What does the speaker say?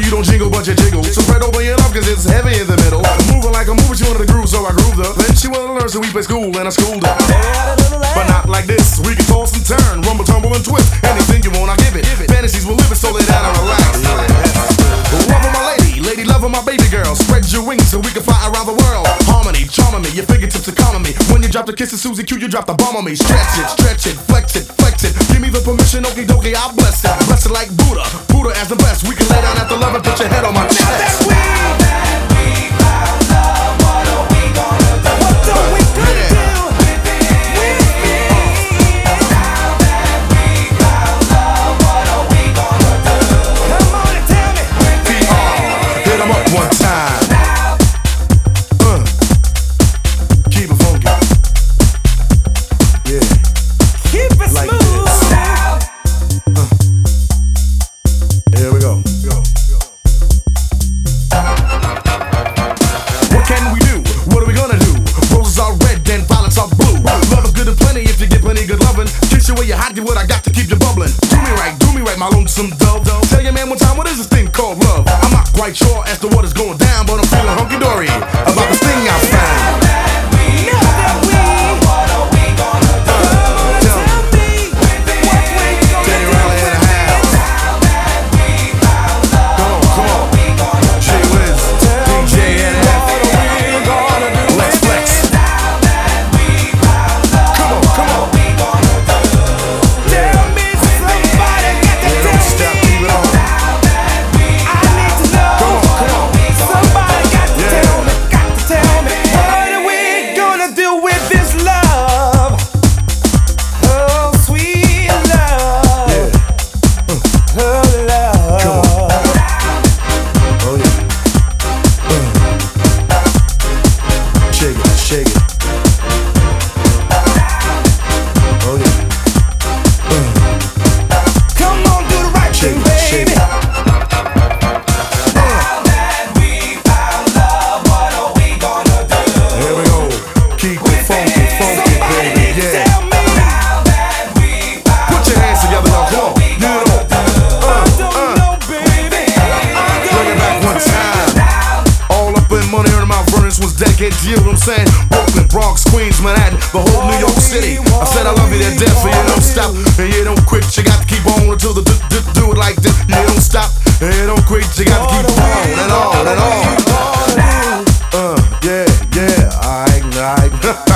You don't jingle, but you jiggle. So spread over your love, cause it's heavy in the middle. Moving like a mover, she wanted to groove, so I grooved her. Then she wanted to learn, so we play school, and I schooled her. But not like this, we can toss and turn, rumble, tumble, and twist. Anything you want, I give it. Fantasies will live it, so lay down and relax. Love my lady, lady love of my baby girl. Spread your wings so we can fly around the world. Harmony, charming me, your fingertips are calming me. When you drop the kiss of Susie Q, you drop the bomb on me. Stretch it, stretch it, flex it, flex it. Give me the permission, okie dokie, I'll bless it. Bless it like Buddha, me right, my. Tell your man one time, what is this thing called love? I'm not quite sure as to what is going down, but I'm feeling hunky dory about this thing I was to you. know what I'm saying? Brooklyn, Bronx, Queens, Manhattan, the whole New York City. I said I love you to death, so you don't stop and you don't quit. You got to keep on until the do, do, it like this. You don't stop and you don't quit. You got to keep on and on and on. Uh, yeah, yeah, alright, alright.